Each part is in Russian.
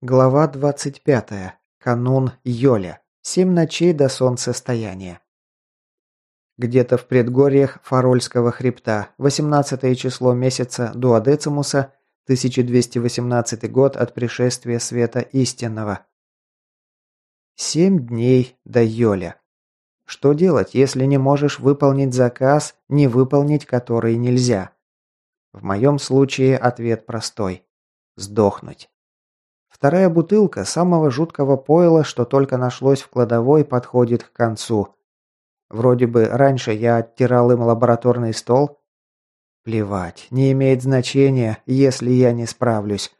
Глава 25. Канун Йоля. Семь ночей до солнцестояния. Где-то в предгорьях Фарольского хребта, 18 число месяца Дуадецимуса, 1218 год от пришествия света истинного. Семь дней до Йоля. Что делать, если не можешь выполнить заказ, не выполнить который нельзя? В моем случае ответ простой. Сдохнуть. Вторая бутылка самого жуткого пойла, что только нашлось в кладовой, подходит к концу. Вроде бы раньше я оттирал им лабораторный стол. Плевать, не имеет значения, если я не справлюсь.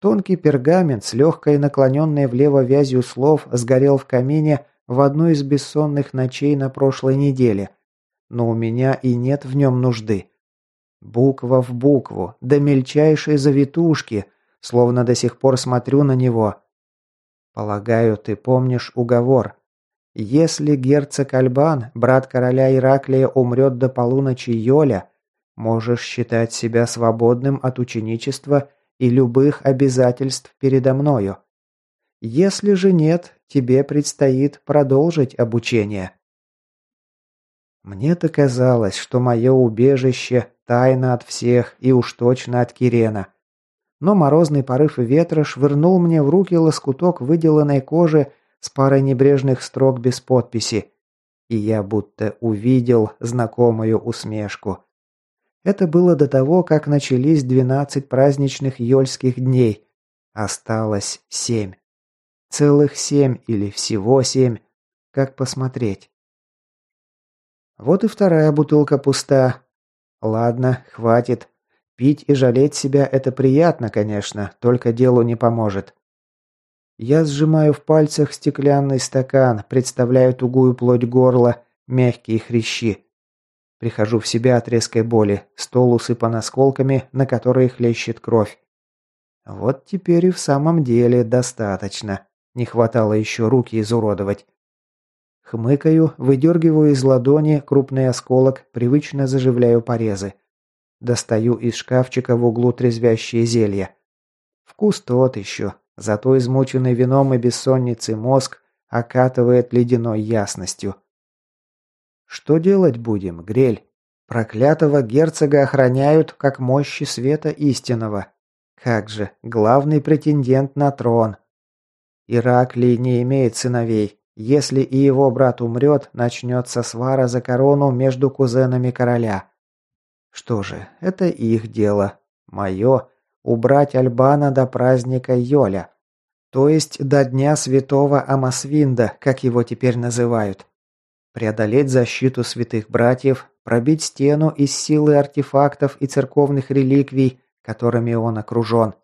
Тонкий пергамент с легкой наклоненной влево вязью слов сгорел в камине в одну из бессонных ночей на прошлой неделе. Но у меня и нет в нем нужды. Буква в букву, до мельчайшей завитушки – словно до сих пор смотрю на него. Полагаю, ты помнишь уговор. Если герцог Альбан, брат короля Ираклия, умрет до полуночи Йоля, можешь считать себя свободным от ученичества и любых обязательств передо мною. Если же нет, тебе предстоит продолжить обучение. Мне-то казалось, что мое убежище тайно от всех и уж точно от Кирена но морозный порыв ветра швырнул мне в руки лоскуток выделанной кожи с парой небрежных строк без подписи, и я будто увидел знакомую усмешку. Это было до того, как начались двенадцать праздничных ёльских дней. Осталось семь. Целых семь или всего семь. Как посмотреть. Вот и вторая бутылка пуста. Ладно, хватит. Пить и жалеть себя – это приятно, конечно, только делу не поможет. Я сжимаю в пальцах стеклянный стакан, представляю тугую плоть горла, мягкие хрящи. Прихожу в себя от резкой боли, стол усыпан осколками, на которые хлещет кровь. Вот теперь и в самом деле достаточно. Не хватало еще руки изуродовать. Хмыкаю, выдергиваю из ладони крупный осколок, привычно заживляю порезы. Достаю из шкафчика в углу трезвящее зелье. Вкус тот еще, зато измученный вином и бессонницей мозг окатывает ледяной ясностью. Что делать будем, Грель? Проклятого герцога охраняют, как мощи света истинного. Как же, главный претендент на трон. Ираклий не имеет сыновей. Если и его брат умрет, начнется свара за корону между кузенами короля. Что же, это их дело. Мое – убрать Альбана до праздника Йоля. То есть до Дня Святого Амасвинда, как его теперь называют. Преодолеть защиту святых братьев, пробить стену из силы артефактов и церковных реликвий, которыми он окружен.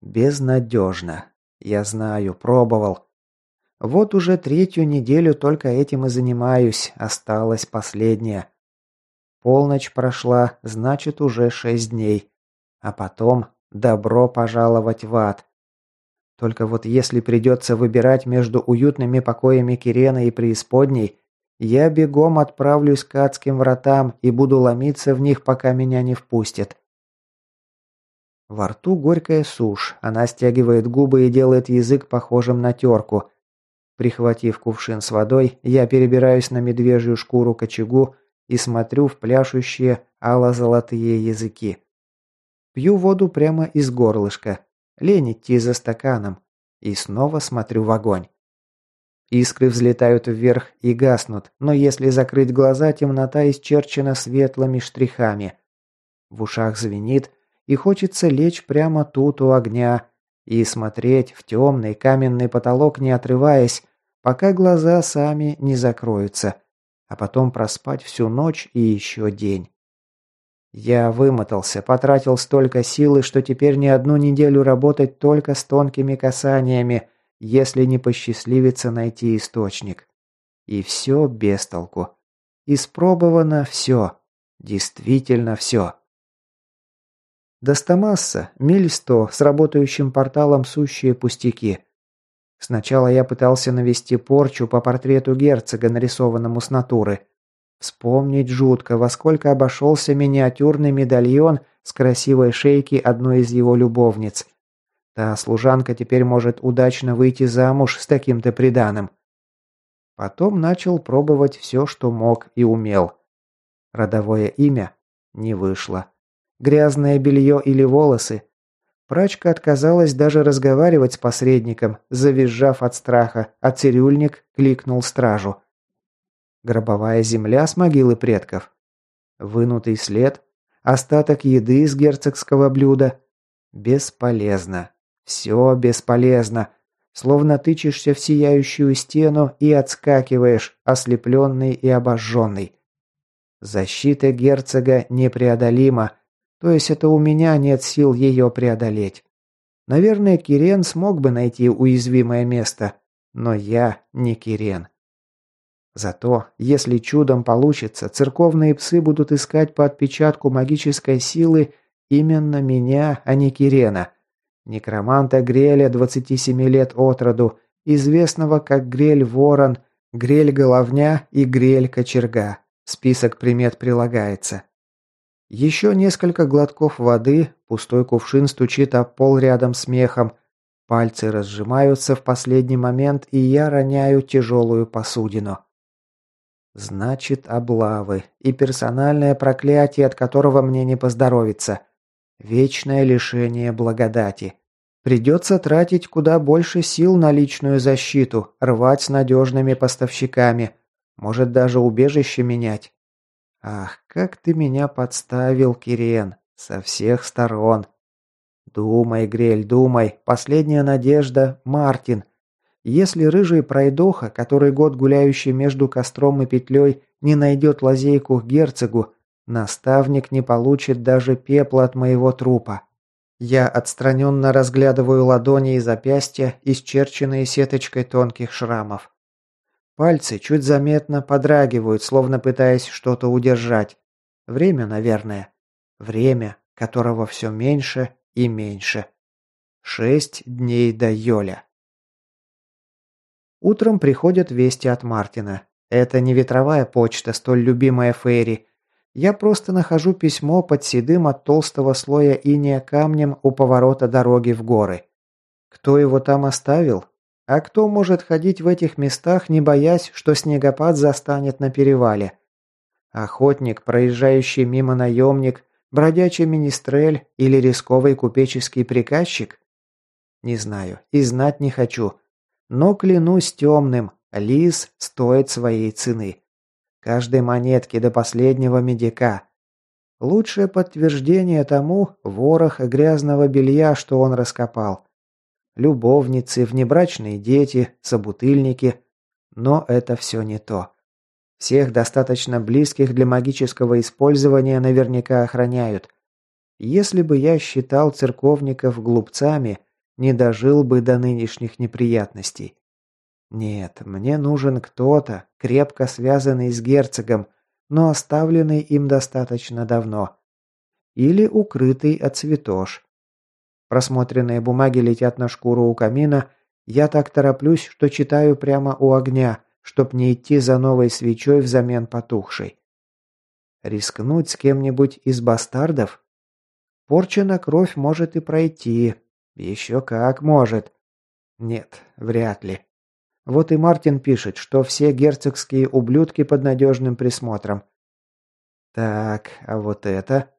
Безнадежно. Я знаю, пробовал. Вот уже третью неделю только этим и занимаюсь, осталась последняя. Полночь прошла, значит уже шесть дней. А потом добро пожаловать в ад. Только вот если придется выбирать между уютными покоями Кирена и преисподней, я бегом отправлюсь к адским вратам и буду ломиться в них, пока меня не впустят. Во рту горькая сушь, она стягивает губы и делает язык похожим на терку. Прихватив кувшин с водой, я перебираюсь на медвежью шкуру к очагу и смотрю в пляшущие ало-золотые языки. Пью воду прямо из горлышка, лень идти за стаканом, и снова смотрю в огонь. Искры взлетают вверх и гаснут, но если закрыть глаза, темнота исчерчена светлыми штрихами. В ушах звенит, и хочется лечь прямо тут у огня и смотреть в темный каменный потолок, не отрываясь, пока глаза сами не закроются а потом проспать всю ночь и еще день. Я вымотался, потратил столько силы, что теперь не одну неделю работать только с тонкими касаниями, если не посчастливится найти источник. И все без толку. Испробовано все. Действительно все. Достамасса, миль сто, с работающим порталом сущие пустяки. Сначала я пытался навести порчу по портрету герцога, нарисованному с натуры. Вспомнить жутко, во сколько обошелся миниатюрный медальон с красивой шейки одной из его любовниц. Та служанка теперь может удачно выйти замуж с таким-то приданым. Потом начал пробовать все, что мог и умел. Родовое имя не вышло. Грязное белье или волосы. Прачка отказалась даже разговаривать с посредником, завизжав от страха, а цирюльник кликнул стражу. Гробовая земля с могилы предков. Вынутый след. Остаток еды из герцогского блюда. Бесполезно. Все бесполезно. Словно тычешься в сияющую стену и отскакиваешь, ослепленный и обожженный. Защита герцога непреодолима, то есть это у меня нет сил ее преодолеть. Наверное, Кирен смог бы найти уязвимое место, но я не Кирен. Зато, если чудом получится, церковные псы будут искать по отпечатку магической силы именно меня, а не Кирена. Некроманта Греля, 27 лет от роду, известного как Грель Ворон, Грель Головня и Грель Кочерга. Список примет прилагается. Еще несколько глотков воды, пустой кувшин стучит о пол рядом с мехом. Пальцы разжимаются в последний момент, и я роняю тяжелую посудину. Значит, облавы и персональное проклятие, от которого мне не поздоровится. Вечное лишение благодати. Придется тратить куда больше сил на личную защиту, рвать с надежными поставщиками – может, даже убежище менять. Ах, как ты меня подставил, Кирен, со всех сторон. Думай, Грель, думай. Последняя надежда – Мартин. Если рыжий пройдоха, который год гуляющий между костром и петлей, не найдет лазейку к герцогу, наставник не получит даже пепла от моего трупа. Я отстраненно разглядываю ладони и запястья, исчерченные сеточкой тонких шрамов. Пальцы чуть заметно подрагивают, словно пытаясь что-то удержать. Время, наверное. Время, которого все меньше и меньше. Шесть дней до Йоля. Утром приходят вести от Мартина. Это не ветровая почта, столь любимая Фейри. Я просто нахожу письмо под седым от толстого слоя иния камнем у поворота дороги в горы. Кто его там оставил, а кто может ходить в этих местах, не боясь, что снегопад застанет на перевале? Охотник, проезжающий мимо наемник, бродячий министрель или рисковый купеческий приказчик? Не знаю и знать не хочу. Но клянусь темным, лис стоит своей цены. Каждой монетки до последнего медика. Лучшее подтверждение тому – ворох грязного белья, что он раскопал любовницы, внебрачные дети, собутыльники. Но это все не то. Всех достаточно близких для магического использования наверняка охраняют. Если бы я считал церковников глупцами, не дожил бы до нынешних неприятностей. Нет, мне нужен кто-то, крепко связанный с герцогом, но оставленный им достаточно давно. Или укрытый от цветош. Просмотренные бумаги летят на шкуру у камина. Я так тороплюсь, что читаю прямо у огня, чтоб не идти за новой свечой взамен потухшей. Рискнуть с кем-нибудь из бастардов? Порча на кровь может и пройти. Еще как может. Нет, вряд ли. Вот и Мартин пишет, что все герцогские ублюдки под надежным присмотром. Так, а вот это...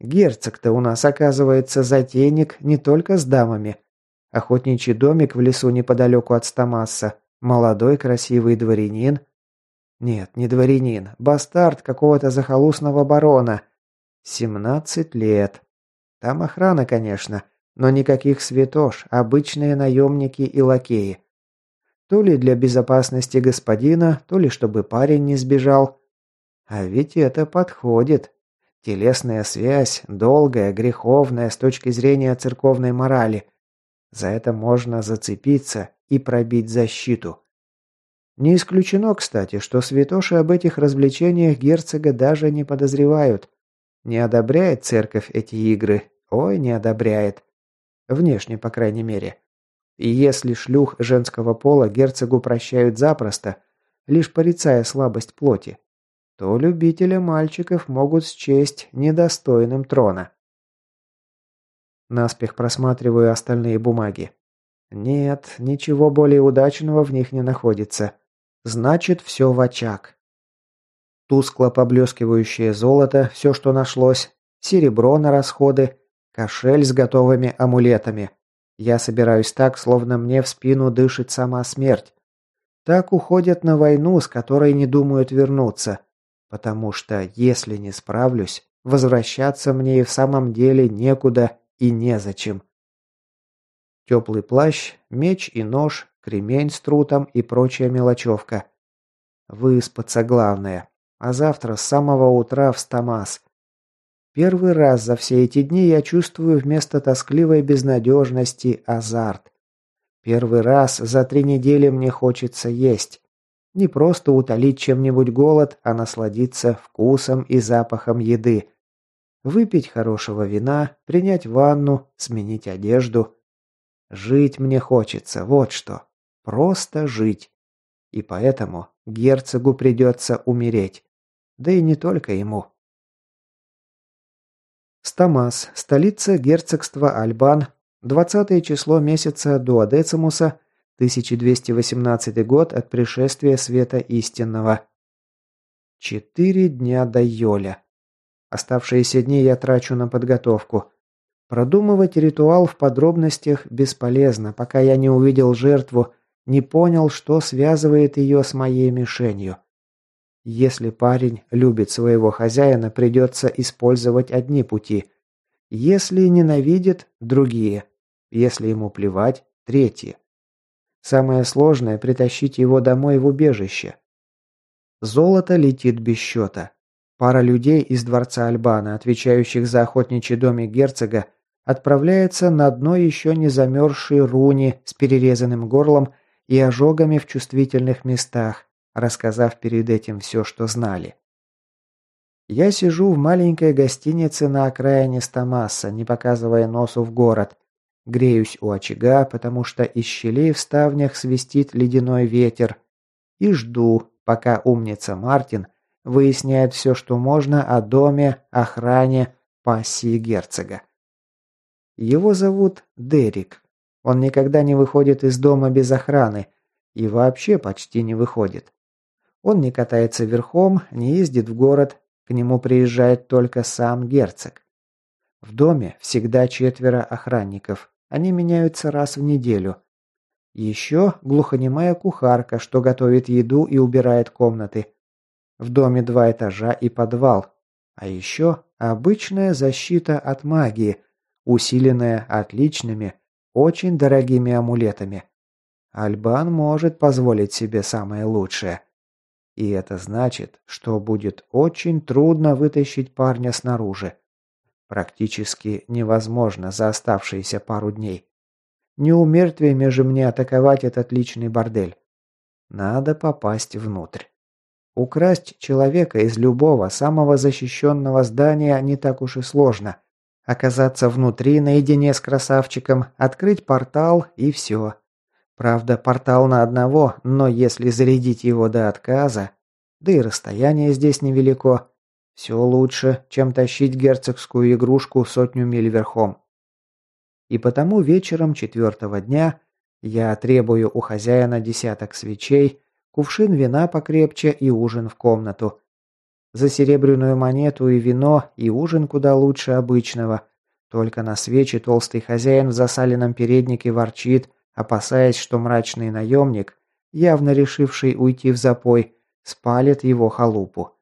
Герцог-то у нас, оказывается, затейник не только с дамами. Охотничий домик в лесу неподалеку от Стамасса. Молодой красивый дворянин. Нет, не дворянин. Бастард какого-то захолустного барона. Семнадцать лет. Там охрана, конечно, но никаких святош, обычные наемники и лакеи. То ли для безопасности господина, то ли чтобы парень не сбежал. А ведь это подходит. Телесная связь долгая, греховная с точки зрения церковной морали. За это можно зацепиться и пробить защиту. Не исключено, кстати, что святоши об этих развлечениях герцога даже не подозревают. Не одобряет церковь эти игры. Ой, не одобряет. Внешне, по крайней мере. И если шлюх женского пола герцогу прощают запросто, лишь порицая слабость плоти, то любителя мальчиков могут счесть недостойным трона. Наспех просматриваю остальные бумаги. Нет, ничего более удачного в них не находится. Значит, все в очаг. Тускло поблескивающее золото, все, что нашлось, серебро на расходы, кошель с готовыми амулетами. Я собираюсь так, словно мне в спину дышит сама смерть. Так уходят на войну, с которой не думают вернуться. Потому что, если не справлюсь, возвращаться мне и в самом деле некуда и незачем. Теплый плащ, меч и нож, кремень с трутом и прочая мелочевка. Выспаться главное. А завтра с самого утра в Стамас. Первый раз за все эти дни я чувствую вместо тоскливой безнадежности азарт. Первый раз за три недели мне хочется есть. Не просто утолить чем-нибудь голод, а насладиться вкусом и запахом еды. Выпить хорошего вина, принять ванну, сменить одежду. Жить мне хочется, вот что. Просто жить. И поэтому герцогу придется умереть. Да и не только ему. Стамас, столица герцогства Альбан, 20 число месяца Дуадецимуса, 1218 год от пришествия света истинного. Четыре дня до Йоля. Оставшиеся дни я трачу на подготовку. Продумывать ритуал в подробностях бесполезно, пока я не увидел жертву, не понял, что связывает ее с моей мишенью. Если парень любит своего хозяина, придется использовать одни пути. Если ненавидит – другие. Если ему плевать – третье. Самое сложное – притащить его домой в убежище. Золото летит без счета. Пара людей из дворца Альбана, отвечающих за охотничий домик герцога, отправляется на дно еще не замерзшей руни с перерезанным горлом и ожогами в чувствительных местах, рассказав перед этим все, что знали. Я сижу в маленькой гостинице на окраине Стамаса, не показывая носу в город, Греюсь у очага, потому что из щелей в ставнях свистит ледяной ветер. И жду, пока умница Мартин выясняет все, что можно о доме, охране, пассии герцога. Его зовут Дерек. Он никогда не выходит из дома без охраны и вообще почти не выходит. Он не катается верхом, не ездит в город, к нему приезжает только сам герцог. В доме всегда четверо охранников, они меняются раз в неделю. Еще глухонемая кухарка, что готовит еду и убирает комнаты. В доме два этажа и подвал. А еще обычная защита от магии, усиленная отличными, очень дорогими амулетами. Альбан может позволить себе самое лучшее. И это значит, что будет очень трудно вытащить парня снаружи. Практически невозможно за оставшиеся пару дней. Не умертвиями же мне атаковать этот личный бордель. Надо попасть внутрь. Украсть человека из любого, самого защищенного здания не так уж и сложно. Оказаться внутри наедине с красавчиком, открыть портал и все. Правда, портал на одного, но если зарядить его до отказа, да и расстояние здесь невелико, все лучше, чем тащить герцогскую игрушку сотню миль верхом. И потому вечером четвертого дня я требую у хозяина десяток свечей, кувшин вина покрепче и ужин в комнату. За серебряную монету и вино, и ужин куда лучше обычного. Только на свечи толстый хозяин в засаленном переднике ворчит, опасаясь, что мрачный наемник, явно решивший уйти в запой, спалит его халупу.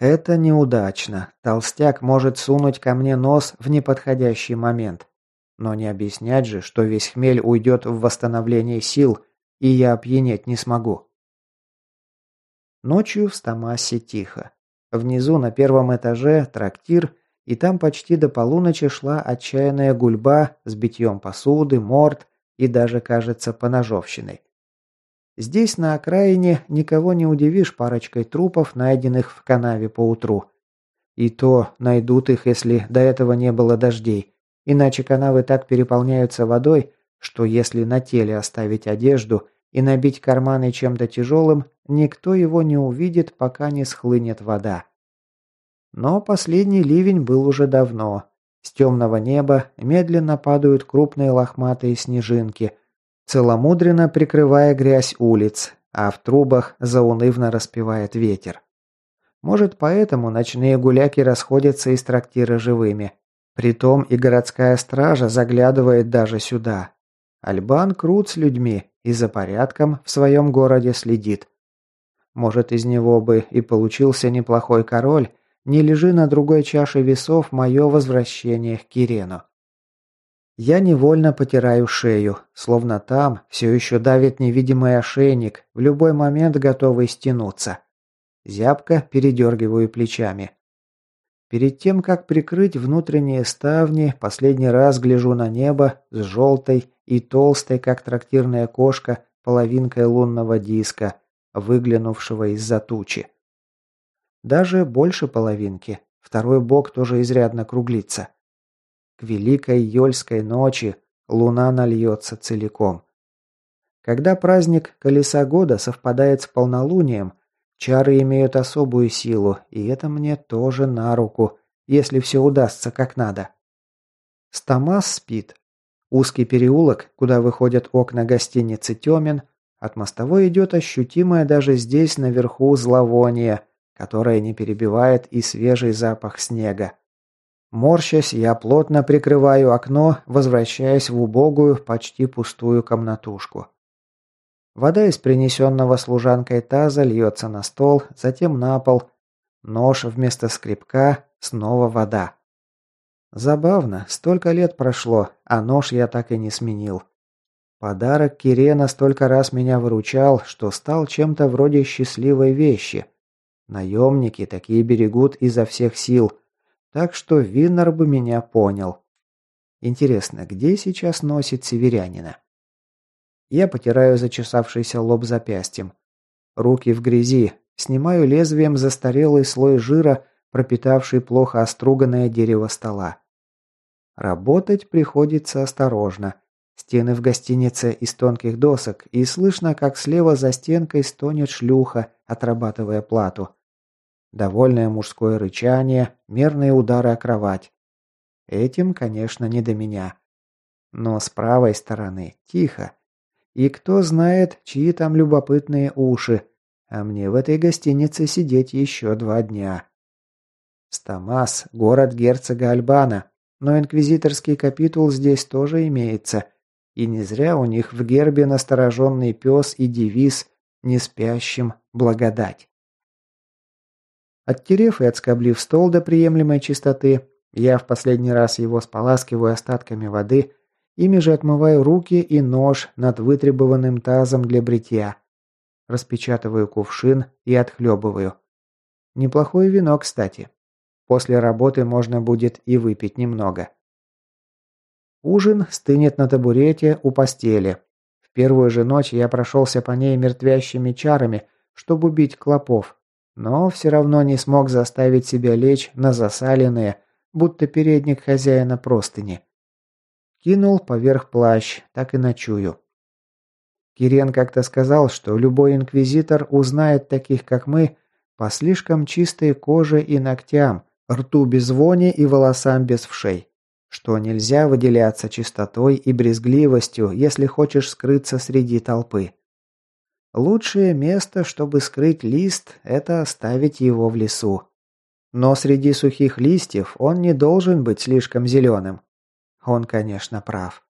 Это неудачно. Толстяк может сунуть ко мне нос в неподходящий момент. Но не объяснять же, что весь хмель уйдет в восстановление сил, и я опьянеть не смогу. Ночью в Стамасе тихо. Внизу на первом этаже трактир, и там почти до полуночи шла отчаянная гульба с битьем посуды, морд и даже, кажется, поножовщиной. Здесь, на окраине, никого не удивишь парочкой трупов, найденных в канаве поутру. И то найдут их, если до этого не было дождей. Иначе канавы так переполняются водой, что если на теле оставить одежду и набить карманы чем-то тяжелым, никто его не увидит, пока не схлынет вода. Но последний ливень был уже давно. С темного неба медленно падают крупные лохматые снежинки, целомудренно прикрывая грязь улиц, а в трубах заунывно распевает ветер. Может, поэтому ночные гуляки расходятся из трактира живыми. Притом и городская стража заглядывает даже сюда. Альбан крут с людьми и за порядком в своем городе следит. Может, из него бы и получился неплохой король, не лежи на другой чаше весов мое возвращение к Кирену. Я невольно потираю шею, словно там все еще давит невидимый ошейник, в любой момент готовый стянуться. Зябко передергиваю плечами. Перед тем, как прикрыть внутренние ставни, последний раз гляжу на небо с желтой и толстой, как трактирная кошка, половинкой лунного диска, выглянувшего из-за тучи. Даже больше половинки. Второй бок тоже изрядно круглится. К великой Йольской ночи луна нальется целиком. Когда праздник Колеса Года совпадает с полнолунием, чары имеют особую силу, и это мне тоже на руку, если все удастся как надо. Стамас спит. Узкий переулок, куда выходят окна гостиницы темен, от мостовой идет ощутимое даже здесь наверху зловоние, которое не перебивает и свежий запах снега. Морщась, я плотно прикрываю окно, возвращаясь в убогую, почти пустую комнатушку. Вода из принесенного служанкой таза льется на стол, затем на пол. Нож вместо скребка, снова вода. Забавно, столько лет прошло, а нож я так и не сменил. Подарок Кирена столько раз меня выручал, что стал чем-то вроде счастливой вещи. Наемники такие берегут изо всех сил, так что Виннер бы меня понял. Интересно, где сейчас носит северянина? Я потираю зачесавшийся лоб запястьем. Руки в грязи. Снимаю лезвием застарелый слой жира, пропитавший плохо оструганное дерево стола. Работать приходится осторожно. Стены в гостинице из тонких досок, и слышно, как слева за стенкой стонет шлюха, отрабатывая плату. Довольное мужское рычание, мерные удары о кровать. Этим, конечно, не до меня. Но с правой стороны тихо. И кто знает, чьи там любопытные уши. А мне в этой гостинице сидеть еще два дня. Стамас – город герцога Альбана, но инквизиторский капитул здесь тоже имеется. И не зря у них в гербе настороженный пес и девиз «Не спящим благодать». Оттерев и отскоблив стол до приемлемой чистоты, я в последний раз его споласкиваю остатками воды, ими же отмываю руки и нож над вытребованным тазом для бритья. Распечатываю кувшин и отхлебываю. Неплохое вино, кстати. После работы можно будет и выпить немного. Ужин стынет на табурете у постели. В первую же ночь я прошелся по ней мертвящими чарами, чтобы убить клопов, но все равно не смог заставить себя лечь на засаленные, будто передник хозяина простыни. Кинул поверх плащ, так и ночую. Кирен как-то сказал, что любой инквизитор узнает таких, как мы, по слишком чистой коже и ногтям, рту без вони и волосам без вшей, что нельзя выделяться чистотой и брезгливостью, если хочешь скрыться среди толпы. Лучшее место, чтобы скрыть лист, это оставить его в лесу. Но среди сухих листьев он не должен быть слишком зеленым. Он, конечно, прав.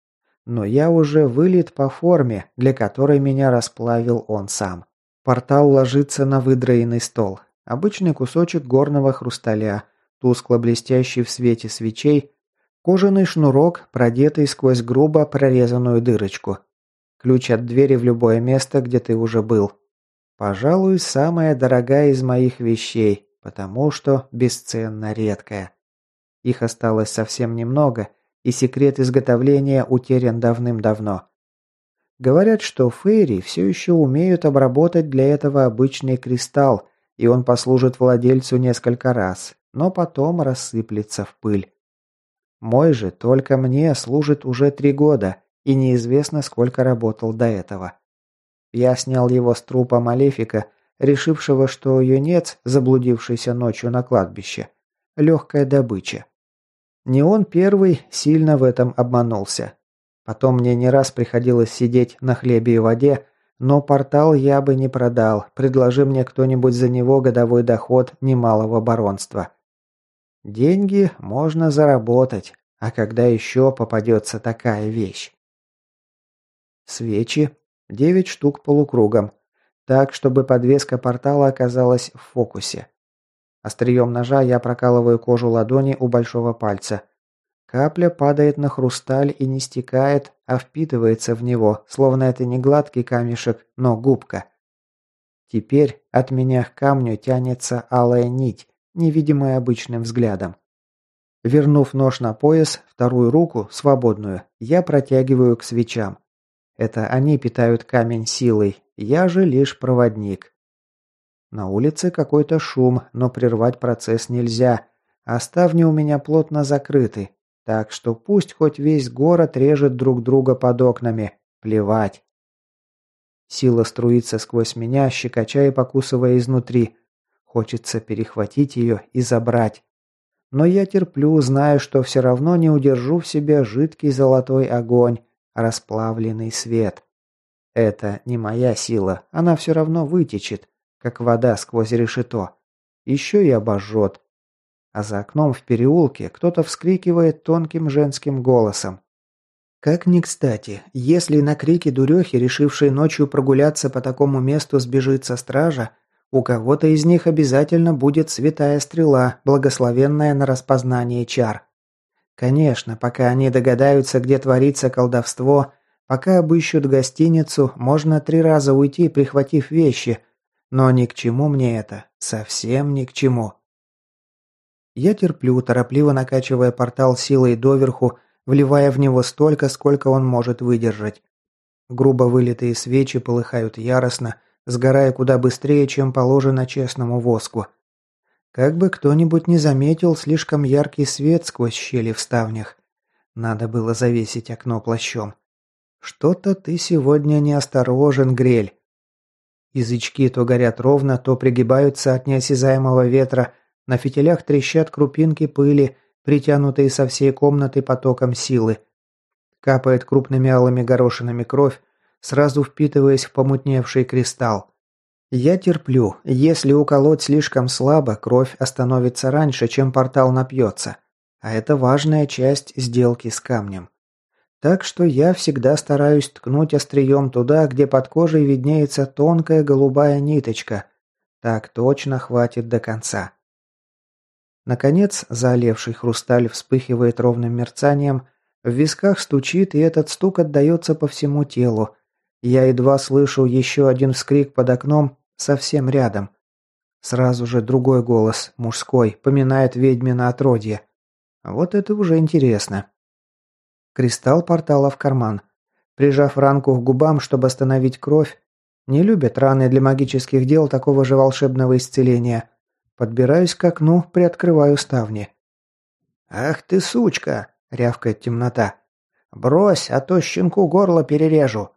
Но я уже вылит по форме, для которой меня расплавил он сам. Портал ложится на выдроенный стол. Обычный кусочек горного хрусталя, тускло блестящий в свете свечей, кожаный шнурок, продетый сквозь грубо прорезанную дырочку. Ключ от двери в любое место, где ты уже был. Пожалуй, самая дорогая из моих вещей, потому что бесценно редкая. Их осталось совсем немного, и секрет изготовления утерян давным-давно. Говорят, что фейри все еще умеют обработать для этого обычный кристалл, и он послужит владельцу несколько раз, но потом рассыплется в пыль. Мой же только мне служит уже три года, и неизвестно, сколько работал до этого. Я снял его с трупа Малефика, решившего, что юнец, заблудившийся ночью на кладбище, легкая добыча. Не он первый сильно в этом обманулся. Потом мне не раз приходилось сидеть на хлебе и воде, но портал я бы не продал, предложи мне кто-нибудь за него годовой доход немалого баронства. Деньги можно заработать, а когда еще попадется такая вещь? Свечи. Девять штук полукругом. Так, чтобы подвеска портала оказалась в фокусе. Острием ножа я прокалываю кожу ладони у большого пальца. Капля падает на хрусталь и не стекает, а впитывается в него, словно это не гладкий камешек, но губка. Теперь от меня к камню тянется алая нить, невидимая обычным взглядом. Вернув нож на пояс, вторую руку, свободную, я протягиваю к свечам. Это они питают камень силой, я же лишь проводник. На улице какой-то шум, но прервать процесс нельзя, а ставни у меня плотно закрыты, так что пусть хоть весь город режет друг друга под окнами, плевать. Сила струится сквозь меня, щекоча и покусывая изнутри. Хочется перехватить ее и забрать. Но я терплю, зная, что все равно не удержу в себе жидкий золотой огонь, расплавленный свет. Это не моя сила, она все равно вытечет, как вода сквозь решето. Еще и обожжет. А за окном в переулке кто-то вскрикивает тонким женским голосом. Как ни кстати, если на крики дурехи, решившей ночью прогуляться по такому месту, сбежится стража, у кого-то из них обязательно будет святая стрела, благословенная на распознание чар. Конечно, пока они догадаются, где творится колдовство, пока обыщут гостиницу, можно три раза уйти, прихватив вещи, но ни к чему мне это, совсем ни к чему. Я терплю, торопливо накачивая портал силой доверху, вливая в него столько, сколько он может выдержать. Грубо вылитые свечи полыхают яростно, сгорая куда быстрее, чем положено честному воску. Как бы кто-нибудь не заметил слишком яркий свет сквозь щели в ставнях. Надо было завесить окно плащом. Что-то ты сегодня неосторожен, Грель. Язычки то горят ровно, то пригибаются от неосязаемого ветра, на фитилях трещат крупинки пыли, притянутые со всей комнаты потоком силы. Капает крупными алыми горошинами кровь, сразу впитываясь в помутневший кристалл. Я терплю. Если уколоть слишком слабо, кровь остановится раньше, чем портал напьется. А это важная часть сделки с камнем. Так что я всегда стараюсь ткнуть острием туда, где под кожей виднеется тонкая голубая ниточка. Так точно хватит до конца. Наконец, заолевший хрусталь вспыхивает ровным мерцанием, в висках стучит, и этот стук отдается по всему телу. Я едва слышу еще один вскрик под окном, совсем рядом. Сразу же другой голос, мужской, поминает ведьмина отродье. Вот это уже интересно. Кристалл портала в карман. Прижав ранку к губам, чтобы остановить кровь. Не любят раны для магических дел такого же волшебного исцеления. Подбираюсь к окну, приоткрываю ставни. «Ах ты сучка!» — рявкает темнота. «Брось, а то щенку горло перережу!»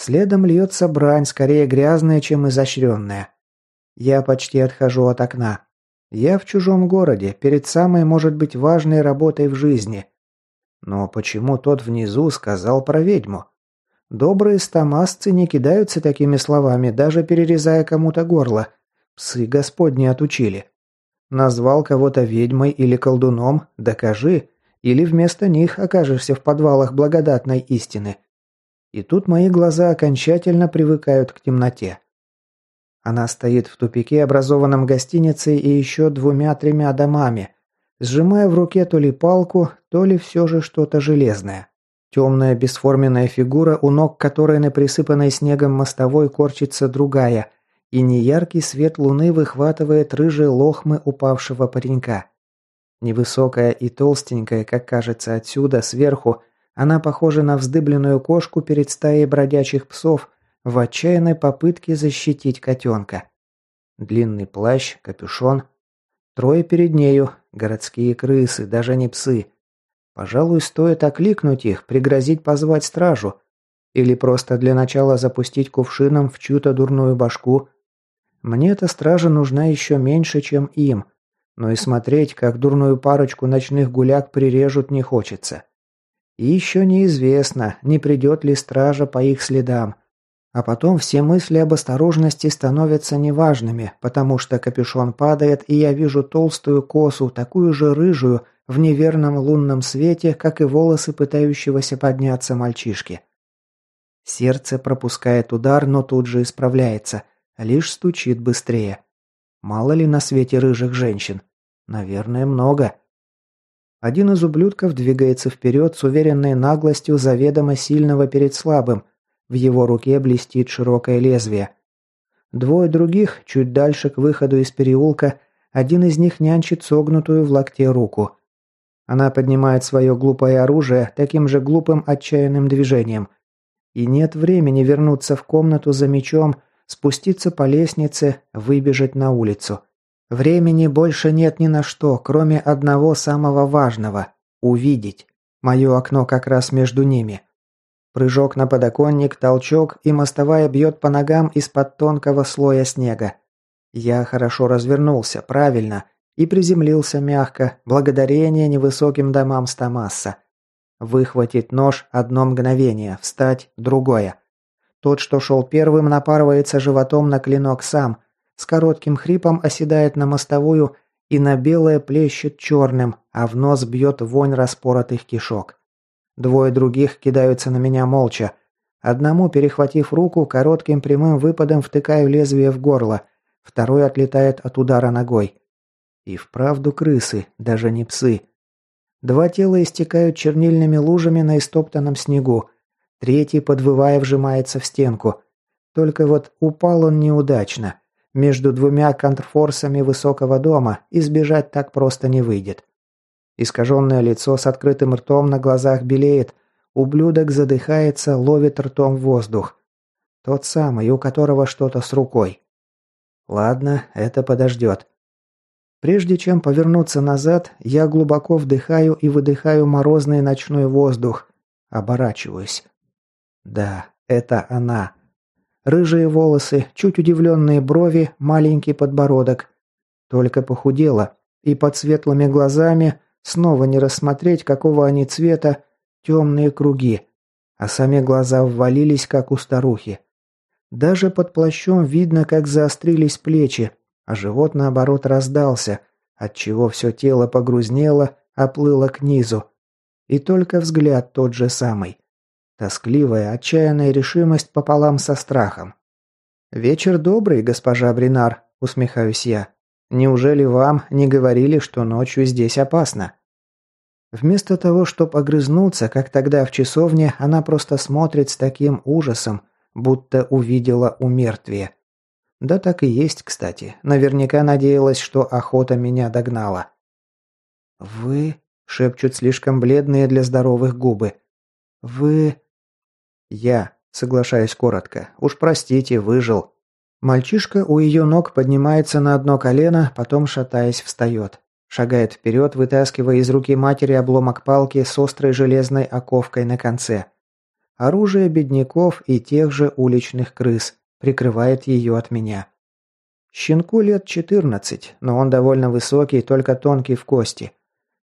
Следом льется брань, скорее грязная, чем изощренная. Я почти отхожу от окна. Я в чужом городе, перед самой, может быть, важной работой в жизни. Но почему тот внизу сказал про ведьму? Добрые стамасцы не кидаются такими словами, даже перерезая кому-то горло. Псы господни отучили. Назвал кого-то ведьмой или колдуном, докажи, или вместо них окажешься в подвалах благодатной истины. И тут мои глаза окончательно привыкают к темноте. Она стоит в тупике, образованном гостиницей и еще двумя-тремя домами, сжимая в руке то ли палку, то ли все же что-то железное. Темная бесформенная фигура, у ног которой на присыпанной снегом мостовой корчится другая, и неяркий свет луны выхватывает рыжие лохмы упавшего паренька. Невысокая и толстенькая, как кажется отсюда, сверху, она похожа на вздыбленную кошку перед стаей бродячих псов в отчаянной попытке защитить котенка. Длинный плащ, капюшон. Трое перед нею, городские крысы, даже не псы. Пожалуй, стоит окликнуть их, пригрозить позвать стражу. Или просто для начала запустить кувшином в чью-то дурную башку. Мне эта стража нужна еще меньше, чем им. Но и смотреть, как дурную парочку ночных гуляк прирежут, не хочется. И еще неизвестно, не придет ли стража по их следам. А потом все мысли об осторожности становятся неважными, потому что капюшон падает, и я вижу толстую косу, такую же рыжую, в неверном лунном свете, как и волосы пытающегося подняться мальчишки. Сердце пропускает удар, но тут же исправляется, лишь стучит быстрее. Мало ли на свете рыжих женщин? Наверное, много. Один из ублюдков двигается вперед с уверенной наглостью заведомо сильного перед слабым. В его руке блестит широкое лезвие. Двое других, чуть дальше к выходу из переулка, один из них нянчит согнутую в локте руку. Она поднимает свое глупое оружие таким же глупым отчаянным движением. И нет времени вернуться в комнату за мечом, спуститься по лестнице, выбежать на улицу. Времени больше нет ни на что, кроме одного самого важного – увидеть. Мое окно как раз между ними. Прыжок на подоконник, толчок, и мостовая бьет по ногам из-под тонкого слоя снега. Я хорошо развернулся, правильно, и приземлился мягко, благодарение невысоким домам Стамасса. Выхватить нож – одно мгновение, встать – другое. Тот, что шел первым, напарывается животом на клинок сам – с коротким хрипом оседает на мостовую и на белое плещет черным, а в нос бьет вонь распоротых кишок. Двое других кидаются на меня молча. Одному, перехватив руку, коротким прямым выпадом втыкаю лезвие в горло, второй отлетает от удара ногой. И вправду крысы, даже не псы. Два тела истекают чернильными лужами на истоптанном снегу. Третий, подвывая, вжимается в стенку. Только вот упал он неудачно. Между двумя контрфорсами высокого дома избежать так просто не выйдет. Искаженное лицо с открытым ртом на глазах белеет, ублюдок задыхается, ловит ртом воздух. Тот самый, у которого что-то с рукой. Ладно, это подождет. Прежде чем повернуться назад, я глубоко вдыхаю и выдыхаю морозный ночной воздух. Оборачиваюсь. Да, это она. Рыжие волосы, чуть удивленные брови, маленький подбородок. Только похудела, и под светлыми глазами снова не рассмотреть, какого они цвета, темные круги, а сами глаза ввалились, как у старухи. Даже под плащом видно, как заострились плечи, а живот, наоборот, раздался, отчего все тело погрузнело, оплыло к низу. И только взгляд тот же самый. Тоскливая, отчаянная решимость пополам со страхом. «Вечер добрый, госпожа Бринар», – усмехаюсь я. «Неужели вам не говорили, что ночью здесь опасно?» Вместо того, чтобы огрызнуться, как тогда в часовне, она просто смотрит с таким ужасом, будто увидела умертвие. Да так и есть, кстати. Наверняка надеялась, что охота меня догнала. «Вы...» – шепчут слишком бледные для здоровых губы. «Вы...» «Я», соглашаюсь коротко. «Уж простите, выжил». Мальчишка у ее ног поднимается на одно колено, потом, шатаясь, встает. Шагает вперед, вытаскивая из руки матери обломок палки с острой железной оковкой на конце. Оружие бедняков и тех же уличных крыс прикрывает ее от меня. Щенку лет 14, но он довольно высокий, только тонкий в кости.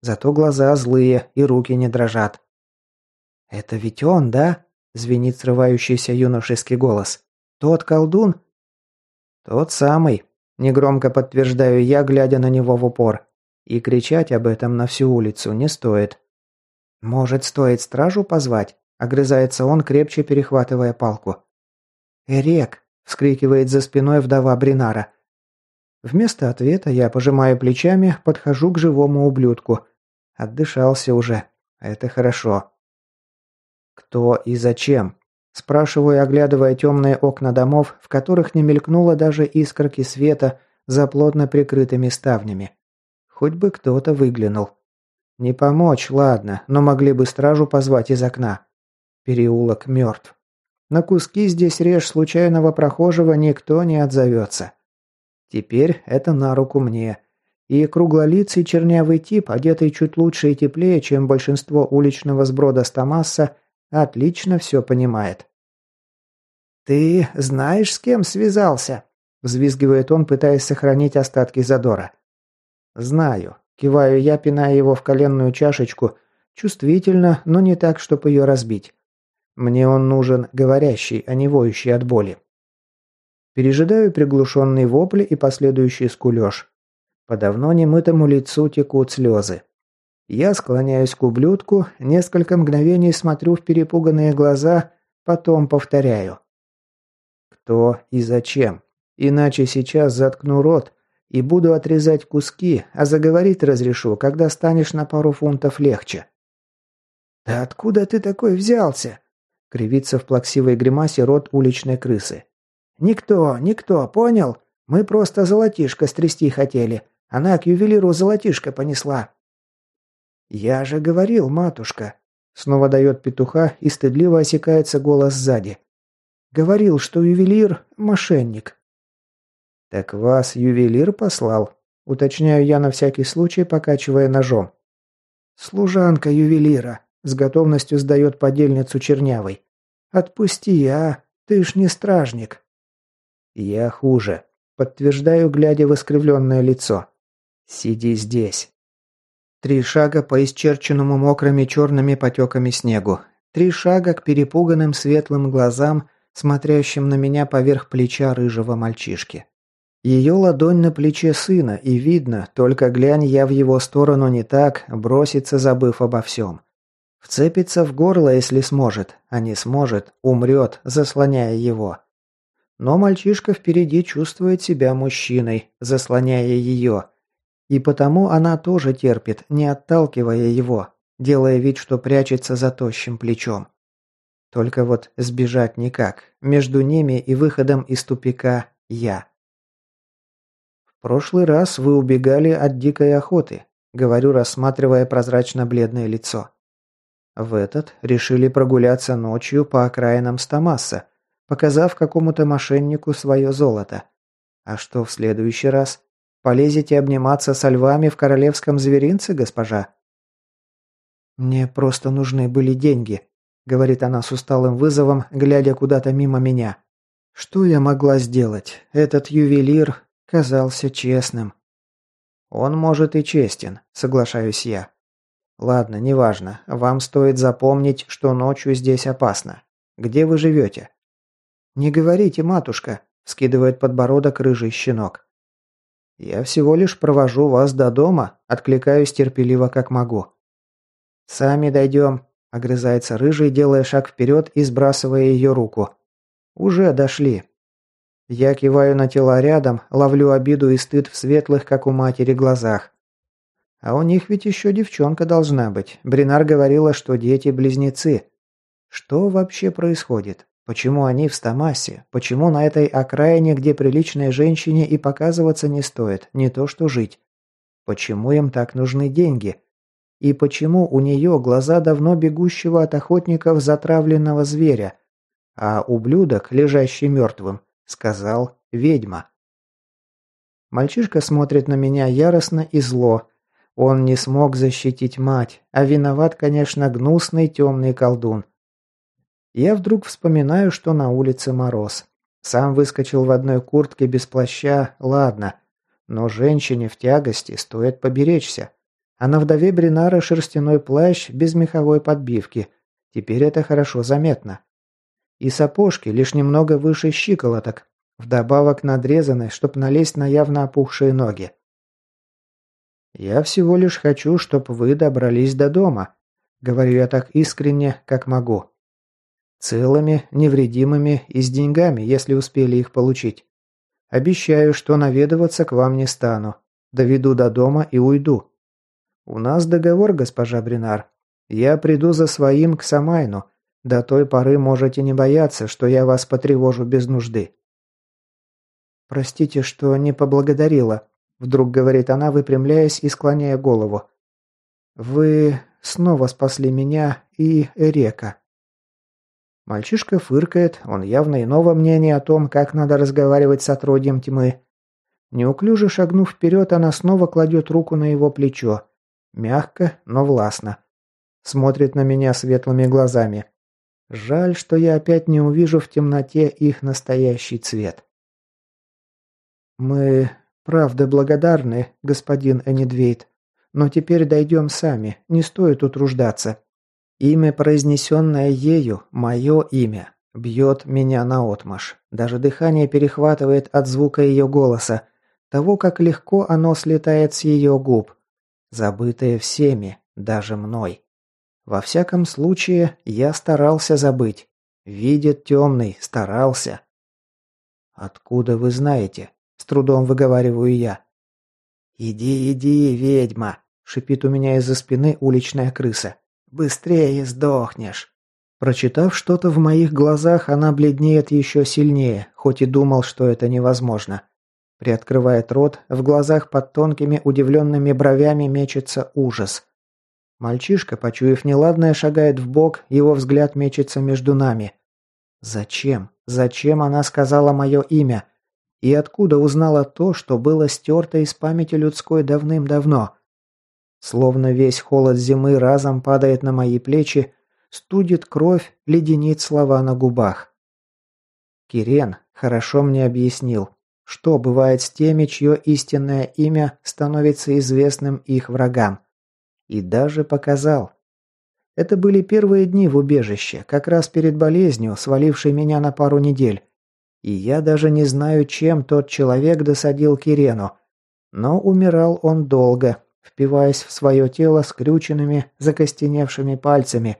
Зато глаза злые и руки не дрожат. «Это ведь он, да?» Звенит срывающийся юношеский голос. «Тот колдун?» «Тот самый», – негромко подтверждаю я, глядя на него в упор. И кричать об этом на всю улицу не стоит. «Может, стоит стражу позвать?» – огрызается он, крепче перехватывая палку. «Эрек!» – вскрикивает за спиной вдова Бринара. Вместо ответа я пожимаю плечами, подхожу к живому ублюдку. Отдышался уже. Это хорошо. «Кто и зачем?» Спрашиваю, оглядывая темные окна домов, в которых не мелькнуло даже искорки света за плотно прикрытыми ставнями. Хоть бы кто-то выглянул. Не помочь, ладно, но могли бы стражу позвать из окна. Переулок мертв. На куски здесь режь случайного прохожего никто не отзовется. Теперь это на руку мне. И круглолицый чернявый тип, одетый чуть лучше и теплее, чем большинство уличного сброда Стамасса, Отлично все понимает. «Ты знаешь, с кем связался?» – взвизгивает он, пытаясь сохранить остатки задора. «Знаю». Киваю я, пиная его в коленную чашечку. Чувствительно, но не так, чтобы ее разбить. Мне он нужен говорящий, а не воющий от боли. Пережидаю приглушенные вопли и последующий скулеж. По давно немытому лицу текут слезы. Я склоняюсь к ублюдку, несколько мгновений смотрю в перепуганные глаза, потом повторяю. Кто и зачем? Иначе сейчас заткну рот и буду отрезать куски, а заговорить разрешу, когда станешь на пару фунтов легче. «Да откуда ты такой взялся?» — кривится в плаксивой гримасе рот уличной крысы. «Никто, никто, понял? Мы просто золотишко стрясти хотели. Она к ювелиру золотишко понесла». «Я же говорил, матушка!» Снова дает петуха и стыдливо осекается голос сзади. «Говорил, что ювелир – мошенник». «Так вас ювелир послал?» Уточняю я на всякий случай, покачивая ножом. «Служанка ювелира», – с готовностью сдает подельницу чернявой. «Отпусти, а? Ты ж не стражник». «Я хуже», – подтверждаю, глядя в искривленное лицо. «Сиди здесь». Три шага по исчерченному мокрыми черными потеками снегу. Три шага к перепуганным светлым глазам, смотрящим на меня поверх плеча рыжего мальчишки. Ее ладонь на плече сына, и видно, только глянь я в его сторону не так, бросится, забыв обо всем. Вцепится в горло, если сможет, а не сможет, умрет, заслоняя его. Но мальчишка впереди чувствует себя мужчиной, заслоняя ее, и потому она тоже терпит, не отталкивая его, делая вид, что прячется за тощим плечом. Только вот сбежать никак. Между ними и выходом из тупика я. В прошлый раз вы убегали от дикой охоты, говорю, рассматривая прозрачно-бледное лицо. В этот решили прогуляться ночью по окраинам Стамасса, показав какому-то мошеннику свое золото. А что в следующий раз? Полезете обниматься со львами в королевском зверинце, госпожа?» «Мне просто нужны были деньги», — говорит она с усталым вызовом, глядя куда-то мимо меня. «Что я могла сделать? Этот ювелир казался честным». «Он, может, и честен», — соглашаюсь я. «Ладно, неважно. Вам стоит запомнить, что ночью здесь опасно. Где вы живете?» «Не говорите, матушка», — скидывает подбородок рыжий щенок. «Я всего лишь провожу вас до дома», – откликаюсь терпеливо как могу. «Сами дойдем», – огрызается рыжий, делая шаг вперед и сбрасывая ее руку. «Уже дошли». Я киваю на тела рядом, ловлю обиду и стыд в светлых, как у матери, глазах. А у них ведь еще девчонка должна быть. Бринар говорила, что дети-близнецы. Что вообще происходит? Почему они в Стамасе? Почему на этой окраине, где приличной женщине и показываться не стоит, не то что жить? Почему им так нужны деньги? И почему у нее глаза давно бегущего от охотников затравленного зверя, а ублюдок, лежащий мертвым, сказал «ведьма». Мальчишка смотрит на меня яростно и зло. Он не смог защитить мать, а виноват, конечно, гнусный темный колдун. Я вдруг вспоминаю, что на улице мороз. Сам выскочил в одной куртке без плаща, ладно. Но женщине в тягости стоит поберечься. А на вдове Бринара шерстяной плащ без меховой подбивки. Теперь это хорошо заметно. И сапожки лишь немного выше щиколоток. Вдобавок надрезаны, чтоб налезть на явно опухшие ноги. «Я всего лишь хочу, чтоб вы добрались до дома», — говорю я так искренне, как могу. Целыми, невредимыми и с деньгами, если успели их получить. Обещаю, что наведываться к вам не стану. Доведу до дома и уйду. У нас договор, госпожа Бринар. Я приду за своим к Самайну. До той поры можете не бояться, что я вас потревожу без нужды. Простите, что не поблагодарила, вдруг говорит она, выпрямляясь и склоняя голову. Вы снова спасли меня и Эрека. Мальчишка фыркает, он явно иного мнения о том, как надо разговаривать с отродьем тьмы. Неуклюже шагнув вперед, она снова кладет руку на его плечо. Мягко, но властно. Смотрит на меня светлыми глазами. Жаль, что я опять не увижу в темноте их настоящий цвет. «Мы правда благодарны, господин Энидвейт. Но теперь дойдем сами, не стоит утруждаться. Имя, произнесенное ею, мое имя, бьет меня наотмашь. Даже дыхание перехватывает от звука ее голоса, того, как легко оно слетает с ее губ, забытое всеми, даже мной. Во всяком случае, я старался забыть. Видит темный, старался. «Откуда вы знаете?» – с трудом выговариваю я. «Иди, иди, ведьма!» – шипит у меня из-за спины уличная крыса. «Быстрее сдохнешь!» Прочитав что-то в моих глазах, она бледнеет еще сильнее, хоть и думал, что это невозможно. Приоткрывает рот, в глазах под тонкими удивленными бровями мечется ужас. Мальчишка, почуяв неладное, шагает в бок, его взгляд мечется между нами. Зачем? Зачем она сказала мое имя? И откуда узнала то, что было стерто из памяти людской давным-давно? Словно весь холод зимы разом падает на мои плечи, студит кровь, леденит слова на губах. Кирен хорошо мне объяснил, что бывает с теми, чье истинное имя становится известным их врагам. И даже показал. Это были первые дни в убежище, как раз перед болезнью, свалившей меня на пару недель. И я даже не знаю, чем тот человек досадил Кирену. Но умирал он долго, впиваясь в свое тело скрюченными, закостеневшими пальцами,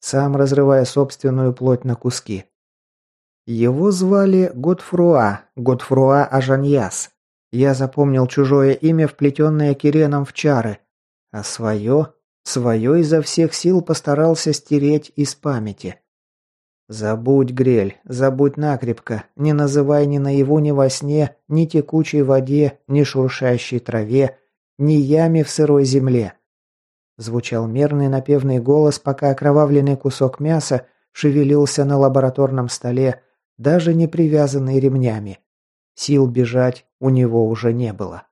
сам разрывая собственную плоть на куски. Его звали Готфруа, Готфруа Ажаньяс. Я запомнил чужое имя, вплетенное Киреном в чары, а свое, свое изо всех сил постарался стереть из памяти. Забудь, Грель, забудь накрепко, не называй ни наяву, ни во сне, ни текучей воде, ни шуршащей траве, ни яме в сырой земле. Звучал мерный напевный голос, пока окровавленный кусок мяса шевелился на лабораторном столе, даже не привязанный ремнями. Сил бежать у него уже не было.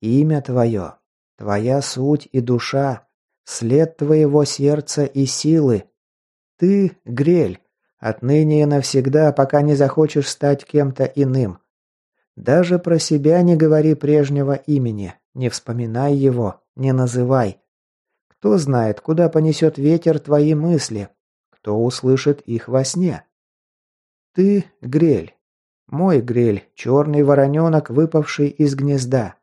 Имя твое, твоя суть и душа, след твоего сердца и силы. Ты — грель, отныне и навсегда, пока не захочешь стать кем-то иным. Даже про себя не говори прежнего имени, не вспоминай его, не называй. Кто знает, куда понесет ветер твои мысли, кто услышит их во сне. Ты – грель. Мой грель – черный вороненок, выпавший из гнезда.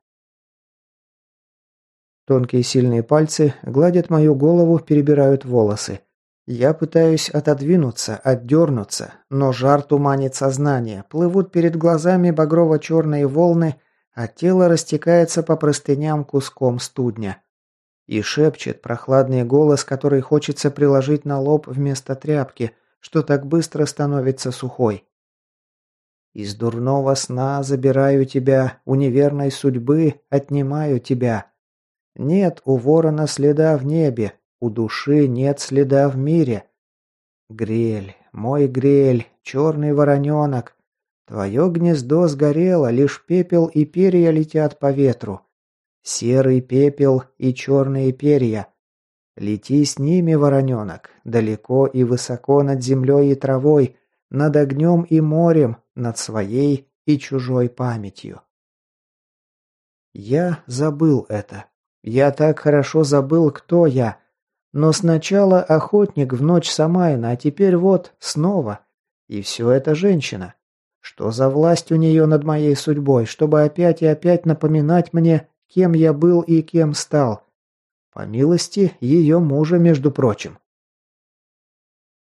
Тонкие сильные пальцы гладят мою голову, перебирают волосы. Я пытаюсь отодвинуться, отдернуться, но жар туманит сознание, плывут перед глазами багрово-черные волны, а тело растекается по простыням куском студня. И шепчет прохладный голос, который хочется приложить на лоб вместо тряпки – что так быстро становится сухой. Из дурного сна забираю тебя, у неверной судьбы отнимаю тебя. Нет у ворона следа в небе, у души нет следа в мире. Грель, мой грель, черный вороненок, твое гнездо сгорело, лишь пепел и перья летят по ветру. Серый пепел и черные перья. Лети с ними, вороненок, далеко и высоко над землей и травой, над огнем и морем, над своей и чужой памятью. Я забыл это. Я так хорошо забыл, кто я. Но сначала охотник в ночь Самайна, а теперь вот снова. И все это женщина. Что за власть у нее над моей судьбой, чтобы опять и опять напоминать мне, кем я был и кем стал – по милости ее мужа, между прочим.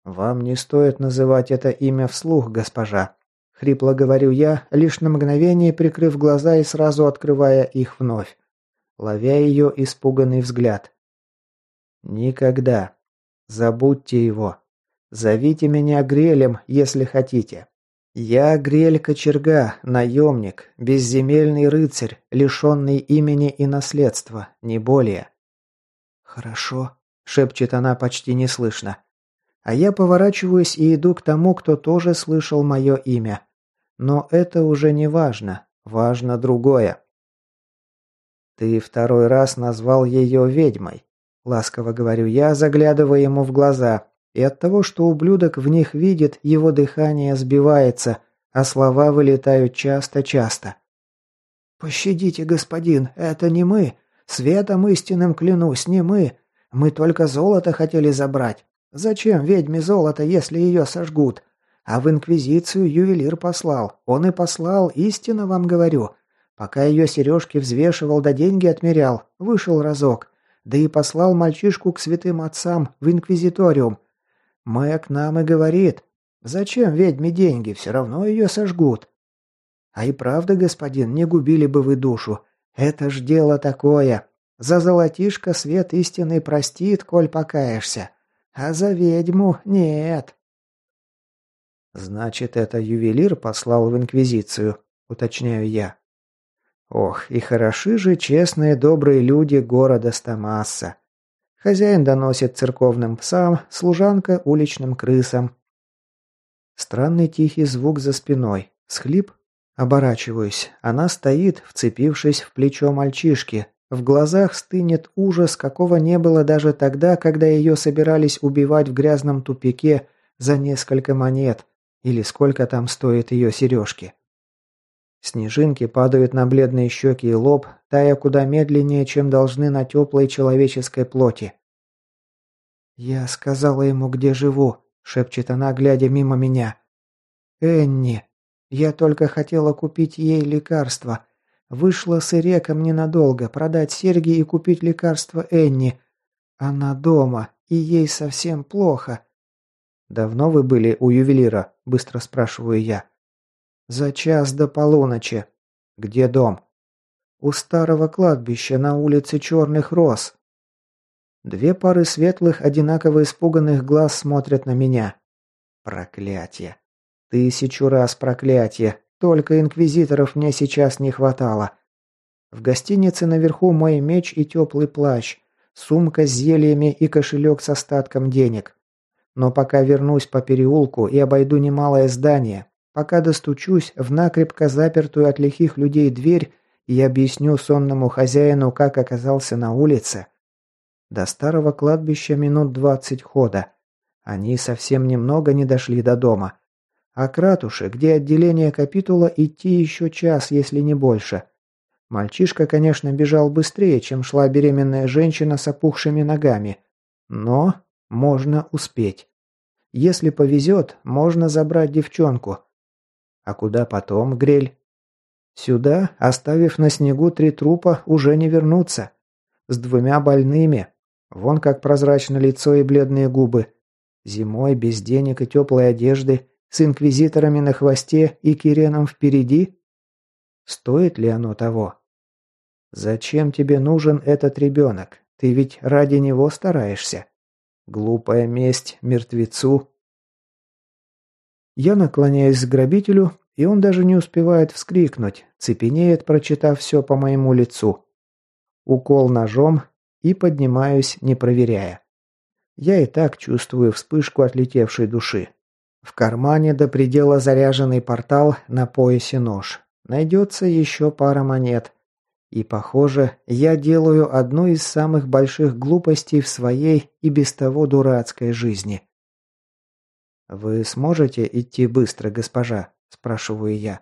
«Вам не стоит называть это имя вслух, госпожа», — хрипло говорю я, лишь на мгновение прикрыв глаза и сразу открывая их вновь, ловя ее испуганный взгляд. «Никогда. Забудьте его. Зовите меня Грелем, если хотите. Я Грель Кочерга, наемник, безземельный рыцарь, лишенный имени и наследства, не более. «Хорошо», — шепчет она почти неслышно. А я поворачиваюсь и иду к тому, кто тоже слышал мое имя. Но это уже не важно. Важно другое. «Ты второй раз назвал ее ведьмой», — ласково говорю я, заглядывая ему в глаза. И от того, что ублюдок в них видит, его дыхание сбивается, а слова вылетают часто-часто. «Пощадите, господин, это не мы. Светом истинным клянусь, не мы. Мы только золото хотели забрать. Зачем ведьме золото, если ее сожгут? А в Инквизицию ювелир послал. Он и послал, истинно вам говорю. Пока ее сережки взвешивал да деньги отмерял, вышел разок. Да и послал мальчишку к святым отцам в Инквизиториум. Мэг нам и говорит, зачем ведьме деньги, все равно ее сожгут. А и правда, господин, не губили бы вы душу. Это ж дело такое. За золотишко свет истинный простит, коль покаешься. А за ведьму нет. Значит, это ювелир послал в инквизицию, уточняю я. Ох, и хороши же честные добрые люди города Стамасса. Хозяин доносит церковным псам, служанка уличным крысам. Странный тихий звук за спиной. Схлип Оборачиваюсь. Она стоит, вцепившись в плечо мальчишки. В глазах стынет ужас, какого не было даже тогда, когда ее собирались убивать в грязном тупике за несколько монет. Или сколько там стоит ее сережки. Снежинки падают на бледные щеки и лоб, тая куда медленнее, чем должны на теплой человеческой плоти. «Я сказала ему, где живу», — шепчет она, глядя мимо меня. «Энни». Я только хотела купить ей лекарство. Вышла с Иреком ненадолго, продать серьги и купить лекарство Энни. Она дома, и ей совсем плохо. «Давно вы были у ювелира?» – быстро спрашиваю я. «За час до полуночи». «Где дом?» «У старого кладбища на улице Черных Роз». Две пары светлых, одинаково испуганных глаз смотрят на меня. Проклятие. Тысячу раз проклятие. Только инквизиторов мне сейчас не хватало. В гостинице наверху мой меч и теплый плащ, сумка с зельями и кошелек с остатком денег. Но пока вернусь по переулку и обойду немалое здание, пока достучусь в накрепко запертую от лихих людей дверь и объясню сонному хозяину, как оказался на улице. До старого кладбища минут двадцать хода. Они совсем немного не дошли до дома. А к ратуше, где отделение капитула, идти еще час, если не больше. Мальчишка, конечно, бежал быстрее, чем шла беременная женщина с опухшими ногами. Но можно успеть. Если повезет, можно забрать девчонку. А куда потом, Грель? Сюда, оставив на снегу три трупа, уже не вернуться. С двумя больными. Вон как прозрачно лицо и бледные губы. Зимой, без денег и теплой одежды, с инквизиторами на хвосте и Киреном впереди? Стоит ли оно того? Зачем тебе нужен этот ребенок? Ты ведь ради него стараешься. Глупая месть мертвецу. Я наклоняюсь к грабителю, и он даже не успевает вскрикнуть, цепенеет, прочитав все по моему лицу. Укол ножом и поднимаюсь, не проверяя. Я и так чувствую вспышку отлетевшей души. В кармане до предела заряженный портал, на поясе нож. Найдется еще пара монет. И, похоже, я делаю одну из самых больших глупостей в своей и без того дурацкой жизни. «Вы сможете идти быстро, госпожа?» – спрашиваю я.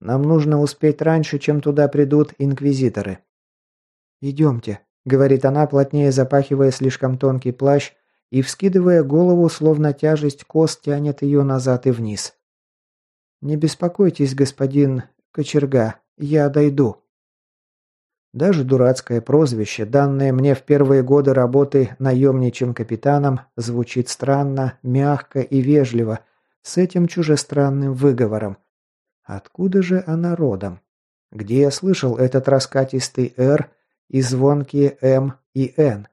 «Нам нужно успеть раньше, чем туда придут инквизиторы». «Идемте», – говорит она, плотнее запахивая слишком тонкий плащ и, вскидывая голову, словно тяжесть кост тянет ее назад и вниз. «Не беспокойтесь, господин Кочерга, я дойду». Даже дурацкое прозвище, данное мне в первые годы работы наемничим капитаном, звучит странно, мягко и вежливо, с этим чужестранным выговором. Откуда же она родом? Где я слышал этот раскатистый «Р» и звонкие «М» и «Н»?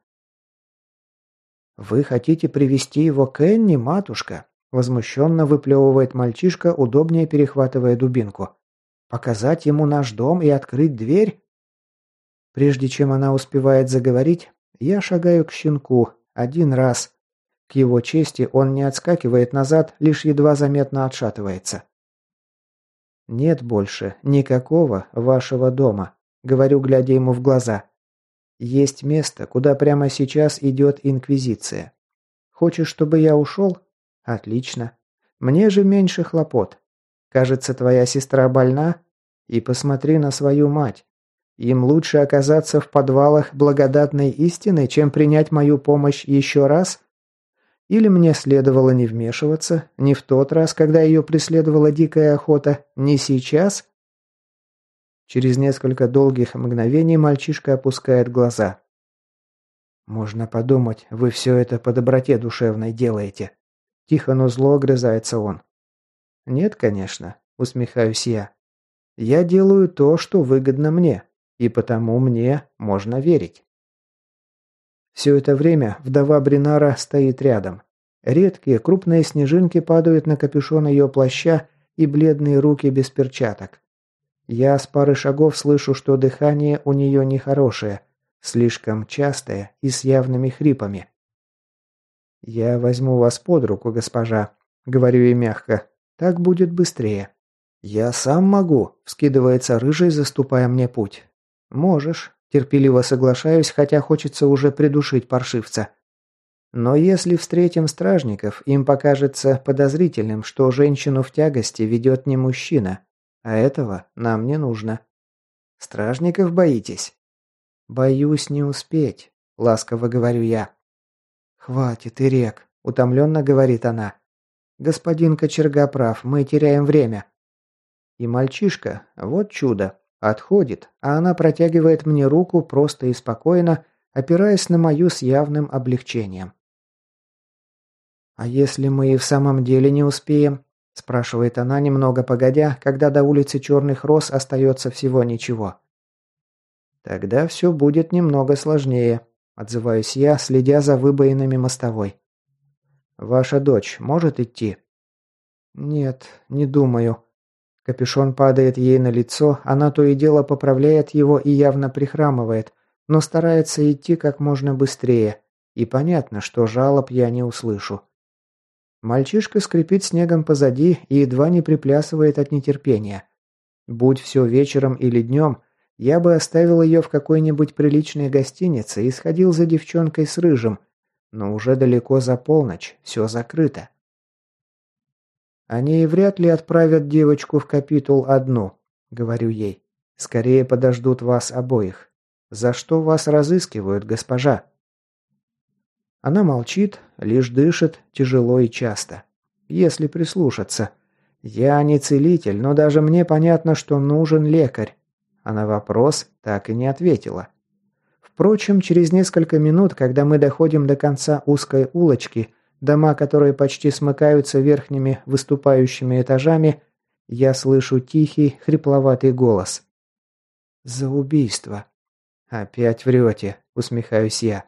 «Вы хотите привести его к Энни, матушка?» Возмущенно выплевывает мальчишка, удобнее перехватывая дубинку. «Показать ему наш дом и открыть дверь?» Прежде чем она успевает заговорить, я шагаю к щенку один раз. К его чести он не отскакивает назад, лишь едва заметно отшатывается. «Нет больше никакого вашего дома», — говорю, глядя ему в глаза. Есть место, куда прямо сейчас идет Инквизиция. Хочешь, чтобы я ушел? Отлично. Мне же меньше хлопот. Кажется, твоя сестра больна? И посмотри на свою мать. Им лучше оказаться в подвалах благодатной истины, чем принять мою помощь еще раз? Или мне следовало не вмешиваться, не в тот раз, когда ее преследовала дикая охота, не сейчас? Через несколько долгих мгновений мальчишка опускает глаза. «Можно подумать, вы все это по доброте душевной делаете». Тихо, но зло огрызается он. «Нет, конечно», — усмехаюсь я. «Я делаю то, что выгодно мне, и потому мне можно верить». Все это время вдова Бринара стоит рядом. Редкие крупные снежинки падают на капюшон ее плаща и бледные руки без перчаток. Я с пары шагов слышу, что дыхание у нее нехорошее, слишком частое и с явными хрипами. «Я возьму вас под руку, госпожа», — говорю ей мягко. «Так будет быстрее». «Я сам могу», — вскидывается рыжий, заступая мне путь. «Можешь», — терпеливо соглашаюсь, хотя хочется уже придушить паршивца. Но если встретим стражников, им покажется подозрительным, что женщину в тягости ведет не мужчина, а этого нам не нужно. Стражников боитесь? Боюсь не успеть, ласково говорю я. «Хватит, Ирек», – утомленно говорит она. «Господин Кочерга прав, мы теряем время». И мальчишка, вот чудо, отходит, а она протягивает мне руку просто и спокойно, опираясь на мою с явным облегчением. «А если мы и в самом деле не успеем?» – спрашивает она немного погодя, когда до улицы Черных Роз остается всего ничего. «Тогда все будет немного сложнее», Отзываюсь я, следя за выбоинами мостовой. «Ваша дочь может идти?» «Нет, не думаю». Капюшон падает ей на лицо, она то и дело поправляет его и явно прихрамывает, но старается идти как можно быстрее. И понятно, что жалоб я не услышу. Мальчишка скрипит снегом позади и едва не приплясывает от нетерпения. Будь все вечером или днем, я бы оставил ее в какой-нибудь приличной гостинице и сходил за девчонкой с рыжим, но уже далеко за полночь, все закрыто. Они и вряд ли отправят девочку в капитул одну, говорю ей. Скорее подождут вас обоих. За что вас разыскивают, госпожа? Она молчит, лишь дышит тяжело и часто. Если прислушаться. Я не целитель, но даже мне понятно, что нужен лекарь. А на вопрос так и не ответила. Впрочем, через несколько минут, когда мы доходим до конца узкой улочки, дома, которые почти смыкаются верхними выступающими этажами, я слышу тихий, хрипловатый голос. «За убийство». «Опять врете», — усмехаюсь я.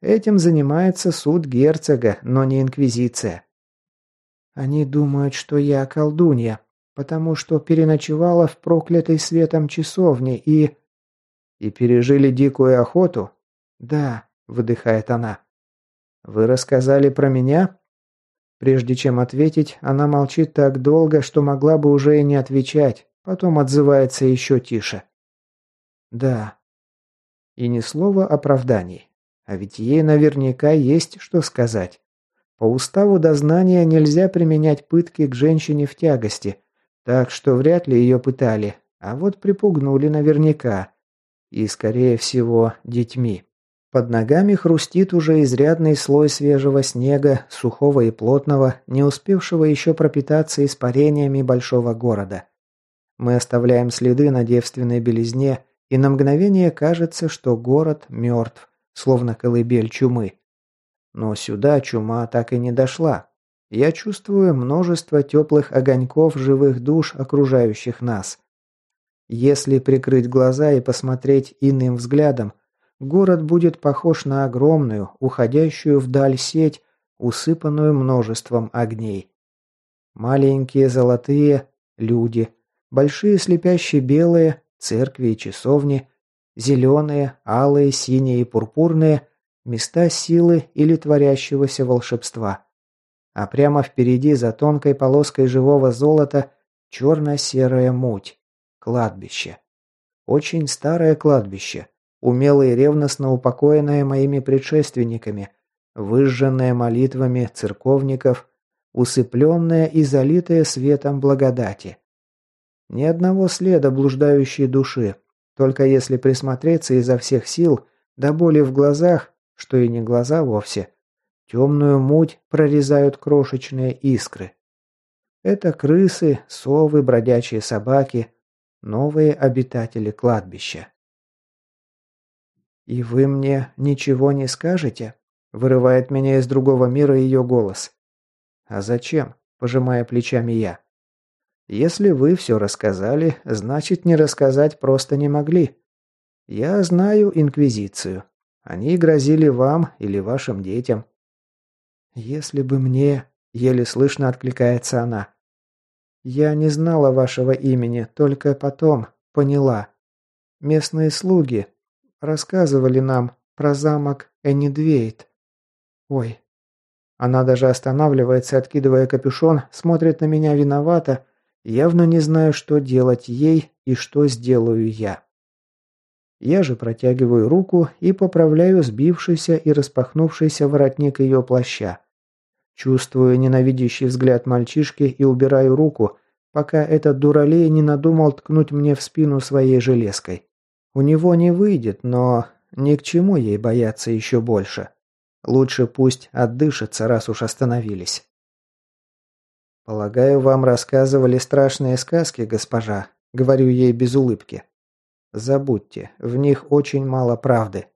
«Этим занимается суд герцога, но не инквизиция». «Они думают, что я колдунья», потому что переночевала в проклятой светом часовне и... И пережили дикую охоту? Да, выдыхает она. Вы рассказали про меня? Прежде чем ответить, она молчит так долго, что могла бы уже и не отвечать, потом отзывается еще тише. Да. И ни слова оправданий. А ведь ей наверняка есть что сказать. По уставу дознания нельзя применять пытки к женщине в тягости, так что вряд ли ее пытали, а вот припугнули наверняка. И, скорее всего, детьми. Под ногами хрустит уже изрядный слой свежего снега, сухого и плотного, не успевшего еще пропитаться испарениями большого города. Мы оставляем следы на девственной белизне, и на мгновение кажется, что город мертв, словно колыбель чумы. Но сюда чума так и не дошла. Я чувствую множество теплых огоньков живых душ, окружающих нас. Если прикрыть глаза и посмотреть иным взглядом, город будет похож на огромную, уходящую вдаль сеть, усыпанную множеством огней. Маленькие золотые – люди, большие слепящие белые – церкви и часовни, зеленые, алые, синие и пурпурные – места силы или творящегося волшебства а прямо впереди за тонкой полоской живого золота черно-серая муть. Кладбище. Очень старое кладбище, умело и ревностно упокоенное моими предшественниками, выжженное молитвами церковников, усыпленное и залитое светом благодати. Ни одного следа блуждающей души. Только если присмотреться изо всех сил, до боли в глазах, что и не глаза вовсе, темную муть прорезают крошечные искры. Это крысы, совы, бродячие собаки, новые обитатели кладбища. «И вы мне ничего не скажете?» – вырывает меня из другого мира ее голос. «А зачем?» – пожимая плечами я. «Если вы все рассказали, значит, не рассказать просто не могли. Я знаю Инквизицию. Они грозили вам или вашим детям». «Если бы мне...» – еле слышно откликается она. «Я не знала вашего имени, только потом поняла. Местные слуги, Рассказывали нам про замок Энидвейт. Ой. Она даже останавливается, откидывая капюшон, смотрит на меня виновато, явно не знаю, что делать ей и что сделаю я. Я же протягиваю руку и поправляю сбившийся и распахнувшийся воротник ее плаща. Чувствую ненавидящий взгляд мальчишки и убираю руку, пока этот дуралей не надумал ткнуть мне в спину своей железкой. У него не выйдет, но ни к чему ей бояться еще больше. Лучше пусть отдышится, раз уж остановились. «Полагаю, вам рассказывали страшные сказки, госпожа», — говорю ей без улыбки. «Забудьте, в них очень мало правды».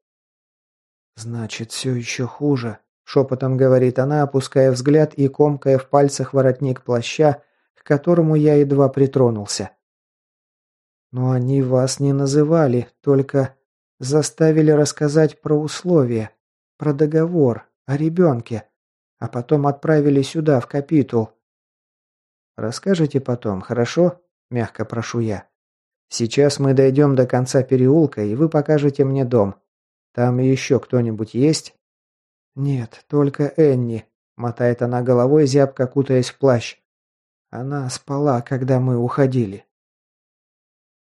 «Значит, все еще хуже», — шепотом говорит она, опуская взгляд и комкая в пальцах воротник плаща, к которому я едва притронулся. Но они вас не называли, только заставили рассказать про условия, про договор, о ребенке, а потом отправили сюда, в капитул. Расскажите потом, хорошо? Мягко прошу я. Сейчас мы дойдем до конца переулка, и вы покажете мне дом. Там еще кто-нибудь есть? Нет, только Энни, мотает она головой, зябко кутаясь в плащ. Она спала, когда мы уходили.